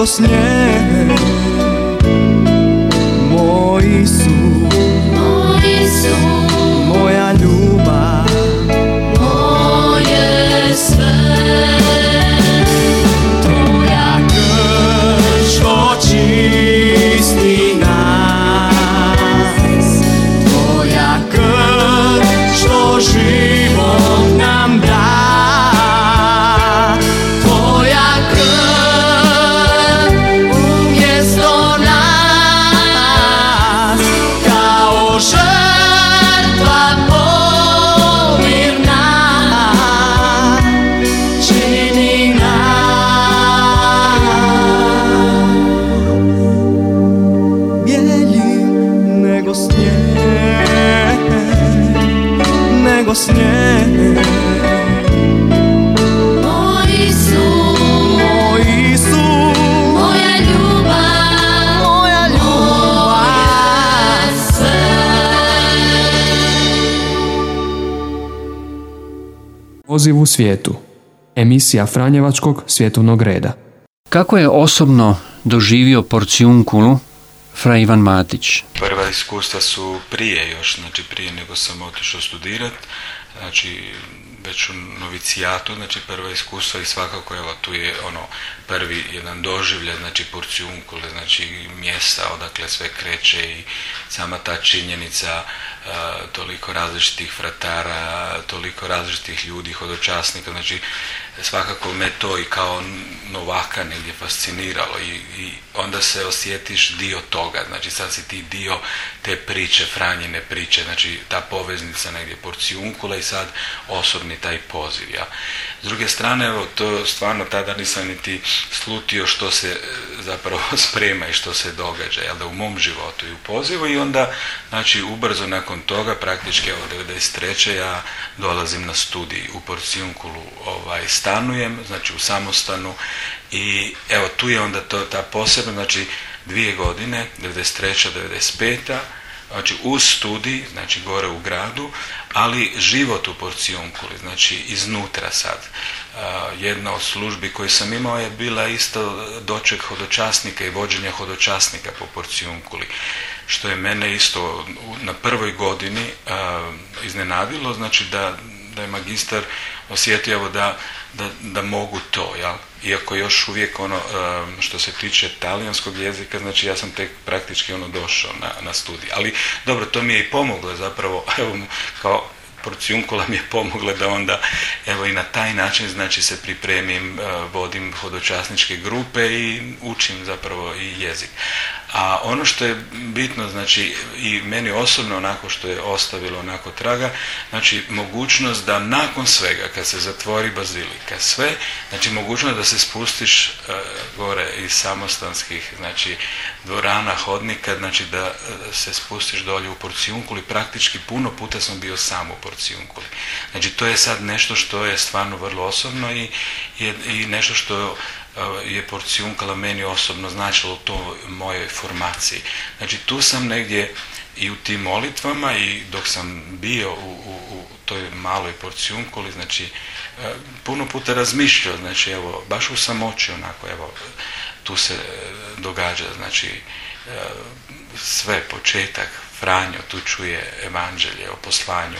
nego snijeg Nego snijeg Moji su, Moji su moja ljubav, Moja ljubav Poziv u svijetu. Emisija Franjevačkog svjetovnog reda. Kako je osobno doživio porcijunkulu Fra Ivan Matić? Iskustva su prije još, znači prije nego sam otišao studirat, znači već u novicijatu, znači prva iskustva i svakako evo tu je ono prvi jedan doživljaj, znači porcijunkule, znači mjesta odakle sve kreće i sama ta činjenica e, toliko različitih fratara, toliko različitih ljudi, hodočasnika, znači svakako me to i kao novaka negdje fasciniralo i, i onda se osjetiš dio toga, znači sad si ti dio te priče, Franjine priče, znači ta poveznica negdje porcijunkula i sad osobni taj poziv. Ja. S druge strane, evo, to stvarno tada nisam niti slutio što se e, zapravo sprema i što se događa, jel da u mom životu i u pozivu i onda, znači, ubrzo nakon toga, praktički, evo, 93. ja dolazim na studij u Porcijunkulu, ovaj, stanujem, znači u samostanu i evo, tu je onda to, ta posebna, znači, dvije godine, 93. 95 znači uz studij, znači gore u gradu, ali život u Porcijunkuli, znači iznutra sad. Jedna od službi koju sam imao je bila isto doček hodočasnika i vođenja hodočasnika po Porcijunkuli, što je mene isto na prvoj godini iznenadilo, znači da, da je magistar osjetio da, da, da mogu to, jel? iako još uvijek ono što se tiče talijanskog jezika, znači ja sam tek praktički ono došao na, na studij. Ali dobro, to mi je i pomoglo zapravo, evo kao porcijunkula mi je pomogla da onda evo i na taj način znači se pripremim, vodim hodočasničke grupe i učim zapravo i jezik. A ono što je bitno, znači i meni osobno onako što je ostavilo onako traga, znači mogućnost da nakon svega kad se zatvori bazilika, sve, znači mogućnost da se spustiš uh, gore iz samostanskih, znači dvorana, hodnika, znači da uh, se spustiš dolje u porcijunkuli, praktički puno puta sam bio sam u porcijunkuli. Znači to je sad nešto što je stvarno vrlo osobno i, i, i nešto što je porcijunkala meni osobno značilo u toj mojoj formaciji. Znači tu sam negdje i u tim molitvama i dok sam bio u, u, u toj maloj porcijunkoli, znači puno puta razmišljao, znači evo, baš u samoći onako, evo, tu se događa, znači sve, početak, Franjo, tu čuje evanđelje o poslanju,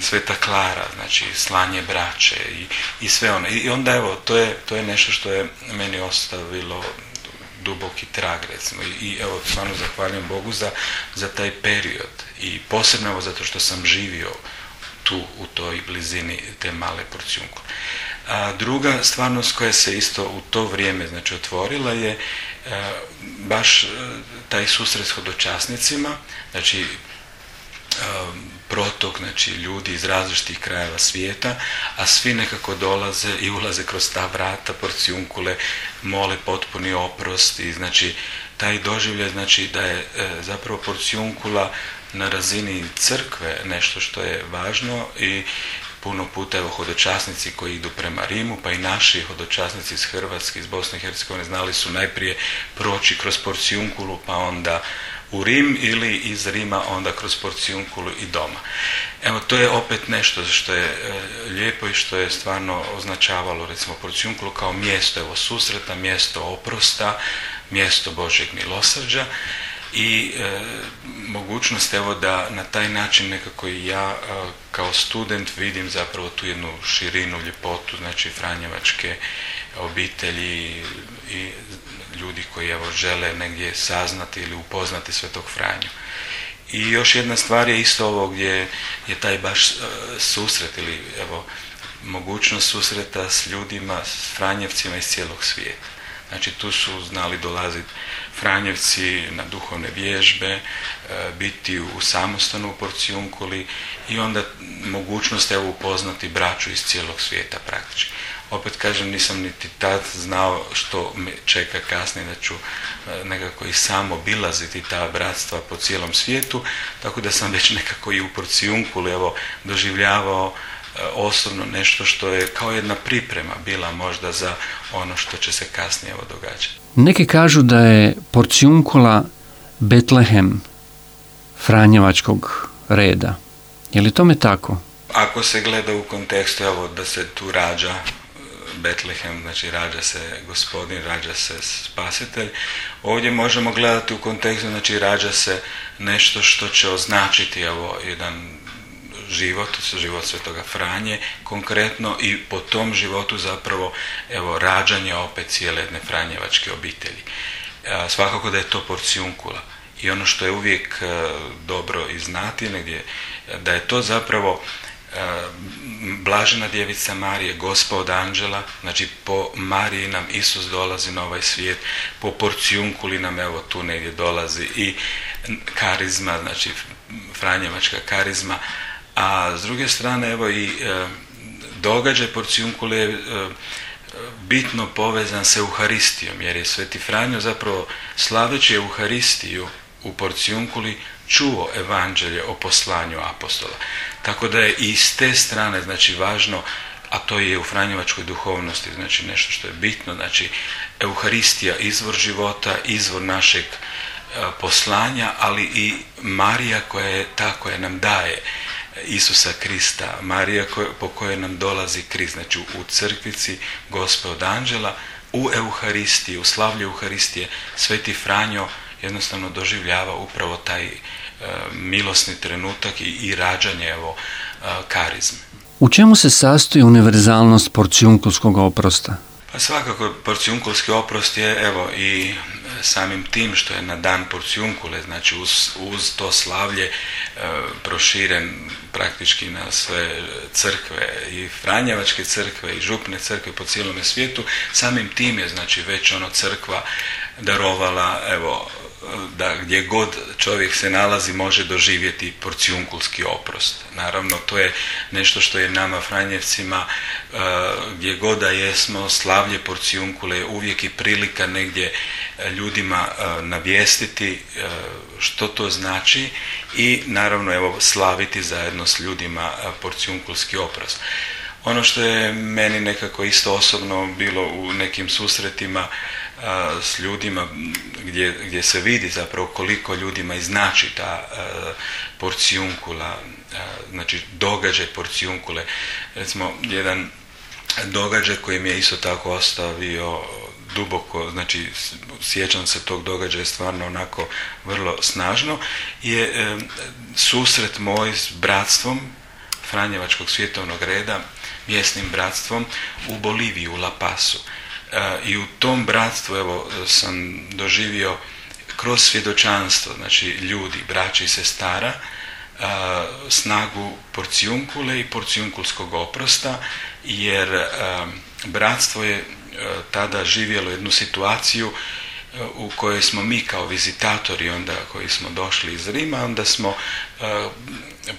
Sveta Klara, znači slanje braće i, i sve ono. I onda evo, to je, to je nešto što je meni ostavilo duboki trag recimo i evo stvarno zahvaljujem Bogu za, za taj period i posebno evo zato što sam živio tu u toj blizini te male porcijunku. A druga stvarnost koja se isto u to vrijeme znači otvorila je e, baš taj susret s hodočasnicima, znači e, protok znači ljudi iz različitih krajeva svijeta, a svi nekako dolaze i ulaze kroz ta vrata porcijunkule, mole potpuni oprost i znači taj doživljaj znači da je zapravo porcijunkula na razini crkve nešto što je važno i puno puta evo hodočasnici koji idu prema Rimu, pa i naši hodočasnici iz Hrvatske, iz Bosne i Hercegovine znali su najprije proći kroz porcijunkulu, pa onda u Rim ili iz Rima onda kroz porcijunkulu i doma. Evo to je opet nešto što je e, lijepo i što je stvarno označavalo recimo porcijunkulu kao mjesto evo susreta, mjesto oprosta, mjesto Božeg milosrđa i e, mogućnost evo da na taj način nekako i ja e, kao student vidim zapravo tu jednu širinu, ljepotu, znači Franjevačke obitelji i ljudi koji evo žele negdje saznati ili upoznati Svetog Franju. I još jedna stvar je isto ovo gdje je taj baš e, susret ili evo mogućnost susreta s ljudima, s Franjevcima iz cijelog svijeta. Znači tu su znali dolaziti Franjevci na duhovne vježbe, e, biti u samostanu u Porcijunkuli i onda mogućnost evo upoznati braću iz cijelog svijeta praktički. Opet kažem, nisam niti tad znao što me čeka kasnije, da ću e, nekako i sam obilaziti ta bratstva po cijelom svijetu, tako da sam već nekako i u Porcijunkuli evo doživljavao osobno nešto što je kao jedna priprema bila možda za ono što će se kasnije evo događati. Neki kažu da je Porcijunkula Betlehem Franjevačkog reda. Je li tome tako? Ako se gleda u kontekstu evo da se tu rađa e, Betlehem, znači rađa se gospodin, rađa se spasitelj. Ovdje možemo gledati u kontekstu, znači rađa se nešto što će označiti evo jedan život, život Svetoga Franje konkretno i po tom životu zapravo evo rađanje opet cijele jedne Franjevačke obitelji. E, svakako da je to porcijunkula i ono što je uvijek e, dobro i znati negdje da je to zapravo e, Blažena djevica Marije, gospa od anđela, znači po Mariji nam Isus dolazi na ovaj svijet, po porcijunkuli nam evo tu negdje dolazi i karizma, znači Franjevačka karizma, a s druge strane evo i e, događaj porcijunkule je bitno povezan sa Euharistijom, jer je Sveti Franjo zapravo slaveći Euharistiju u porcijunkuli čuo evanđelje o poslanju apostola. Tako da je i s te strane znači važno, a to je u Franjevačkoj duhovnosti, znači nešto što je bitno, znači Euharistija, izvor života, izvor našeg e, poslanja, ali i Marija koja je ta koja nam daje Isusa Krista, Marija po kojoj nam dolazi Krist, znači u crkvici Gospe od Anđela, u Euharistiji, u slavlju Euharistije, Sveti Franjo jednostavno doživljava upravo taj e, milosni trenutak i, i rađanje evo e, karizme. U čemu se sastoji univerzalnost porcijunkulskog oprosta? Pa svakako porcijunkulski oprost je evo i samim tim što je na dan porcijunkule, znači uz, uz to slavlje e, proširen praktički na sve crkve i Franjevačke crkve i župne crkve po cijelome svijetu, samim tim je znači već ono crkva darovala evo da gdje god čovjek se nalazi može doživjeti porcijunkulski oprost. Naravno, to je nešto što je nama Franjevcima, e, gdje god da jesmo, slavlje porcijunkule je uvijek i prilika negdje e, ljudima e, navijestiti što to znači i naravno evo slaviti zajedno s ljudima porcijunkulski oprost. Ono što je meni nekako isto osobno bilo u nekim susretima s ljudima gdje, gdje se vidi zapravo koliko ljudima i znači ta porcijunkula, znači događaj porcijunkule. Recimo jedan događaj koji mi je isto tako ostavio duboko, znači sjećam se tog događaja stvarno onako vrlo snažno, je e, susret moj s bratstvom Franjevačkog svjetovnog reda, mjesnim bratstvom u Boliviji, u La Pasu. I u tom bratstvu evo sam doživio kroz svjedočanstvo, znači ljudi, braća i sestara, snagu porcijunkule i porcijunkulskog oprosta, jer bratstvo je tada živjelo jednu situaciju u kojoj smo mi kao vizitatori onda koji smo došli iz Rima, onda smo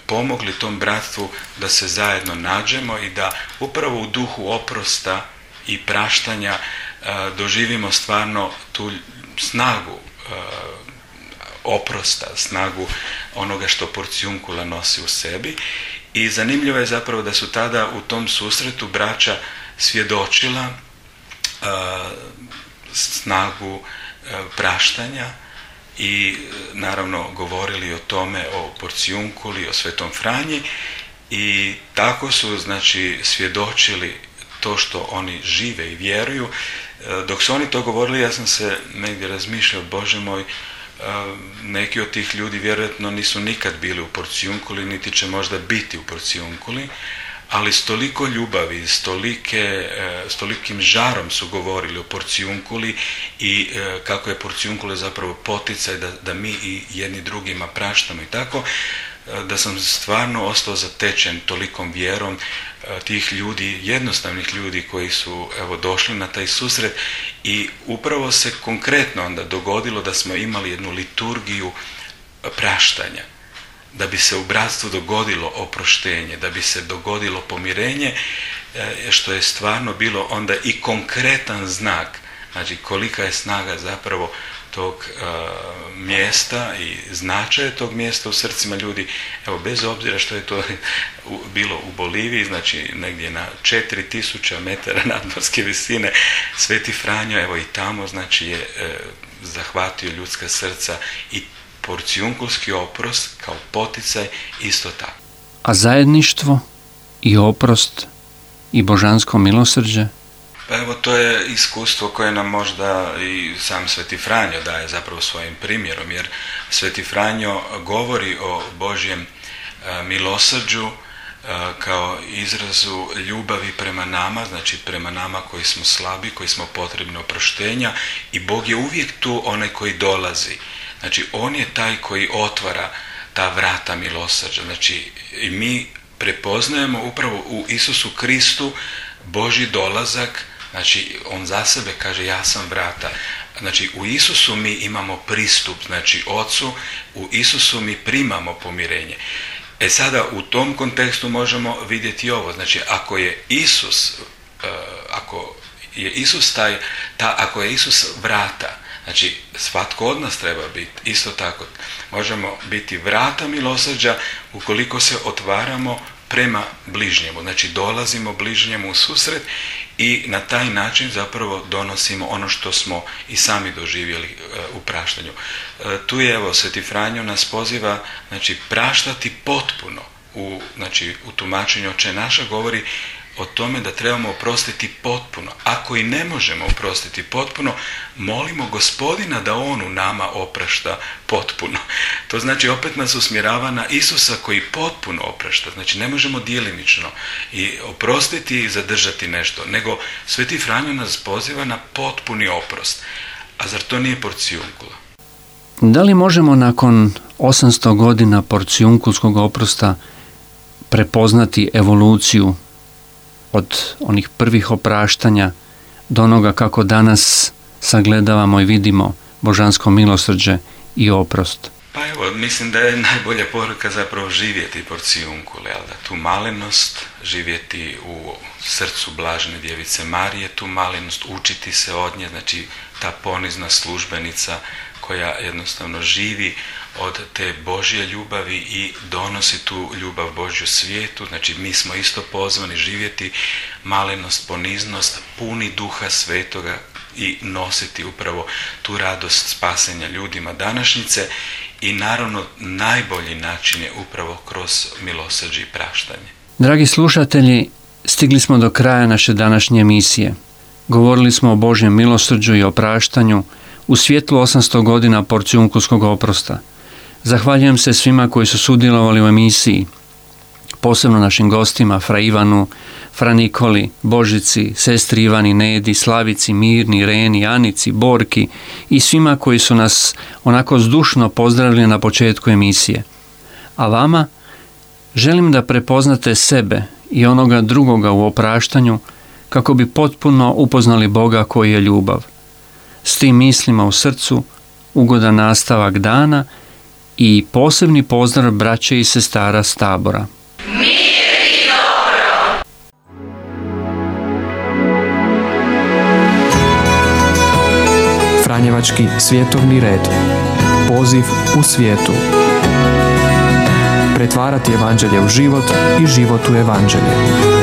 pomogli tom bratstvu da se zajedno nađemo i da upravo u duhu oprosta i praštanja e, doživimo stvarno tu snagu e, oprosta, snagu onoga što porcijunkula nosi u sebi. I zanimljivo je zapravo da su tada u tom susretu braća svjedočila e, snagu praštanja i naravno govorili o tome, o porcijunkuli, o Svetom Franji i tako su znači svjedočili to što oni žive i vjeruju. E, Dok su oni to govorili, ja sam se negdje razmišljao, Bože moj, e, neki od tih ljudi vjerojatno nisu nikad bili u porcijunkuli, niti će možda biti u porcijunkuli, ali s toliko ljubavi, s, tolike, e, s tolikim žarom su govorili o porcijunkuli i kako je porcijunkule zapravo poticaj da, da mi i jedni drugima praštamo i tako, da sam stvarno ostao zatečen tolikom vjerom tih ljudi, jednostavnih ljudi koji su evo došli na taj susret i upravo se konkretno onda dogodilo da smo imali jednu liturgiju praštanja da bi se u bratstvu dogodilo oproštenje, da bi se dogodilo pomirenje, e, što je stvarno bilo onda i konkretan znak, znači kolika je snaga zapravo tog uh, mjesta i značaja tog mjesta u srcima ljudi, evo bez obzira što je to bilo u Boliviji, znači negdje na 4000 metara nadmorske visine, Sveti Franjo, evo i tamo znači je uh, zahvatio ljudska srca i porcijunkulski oprost kao poticaj isto tako. A zajedništvo i oprost i božansko milosrđe? Pa evo to je iskustvo koje nam možda i sam Sveti Franjo daje zapravo svojim primjerom, jer Sveti Franjo govori o Božjem e, milosrđu e, kao izrazu ljubavi prema nama, znači prema nama koji smo slabi, koji smo potrebni oproštenja i Bog je uvijek tu onaj koji dolazi Znači, on je taj koji otvara ta vrata milosrđa. Znači, mi prepoznajemo upravo u Isusu Kristu Boži dolazak, znači on za sebe kaže ja sam vrata. Znači u Isusu mi imamo pristup, znači Ocu, u Isusu mi primamo pomirenje. E sada u tom kontekstu možemo vidjeti ovo, znači ako je Isus, e, ako je Isus taj, ta, ako je Isus vrata, Znači, svatko od nas treba biti isto tako. Možemo biti vrata milosrđa ukoliko se otvaramo prema bližnjemu. Znači, dolazimo bližnjemu u susret i na taj način zapravo donosimo ono što smo i sami doživjeli e, u praštanju. E, tu je, evo, Sveti Franjo nas poziva, znači, praštati potpuno. U, znači, u tumačenju oče naša govori o tome da trebamo oprostiti potpuno. Ako i ne možemo oprostiti potpuno, molimo gospodina da on u nama oprašta potpuno. To znači opet nas usmjerava na Isusa koji potpuno oprašta. Znači ne možemo dijelimično i oprostiti i zadržati nešto, nego Sveti Franjo nas poziva na potpuni oprost. A zar to nije porcijunkula? Da li možemo nakon 800 godina porcijunkulskog oprosta prepoznati evoluciju od onih prvih opraštanja do onoga kako danas sagledavamo i vidimo božansko milosrđe i oprost. Pa evo, mislim da je najbolja poruka zapravo živjeti porcijunkule, da tu malenost, živjeti u srcu blažne djevice Marije, tu malenost, učiti se od nje, znači ta ponizna službenica koja jednostavno živi od te Božje ljubavi i donosi tu ljubav Božju svijetu. Znači mi smo isto pozvani živjeti malenost, poniznost, puni duha svetoga i nositi upravo tu radost spasenja ljudima današnjice i naravno najbolji način je upravo kroz milosrđe i praštanje. Dragi slušatelji, stigli smo do kraja naše današnje emisije. Govorili smo o Božjem milosrđu i opraštanju u svjetlu 800 godina porcijunkulskog oprosta. Zahvaljujem se svima koji su sudjelovali u emisiji, posebno našim gostima, Fra Ivanu, Fra Nikoli, Božici, sestri Ivani, Nedi, Slavici, Mirni, Reni, Anici, Borki i svima koji su nas onako zdušno pozdravili na početku emisije. A vama želim da prepoznate sebe i onoga drugoga u opraštanju kako bi potpuno upoznali Boga koji je ljubav. S tim mislima u srcu, ugodan nastavak dana i posebni pozdrav braće i sestara s tabora. Franjevački svjetovni red. Poziv u svijetu. Pretvarati evanđelje u život i život u evanđelje.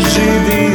Koja živi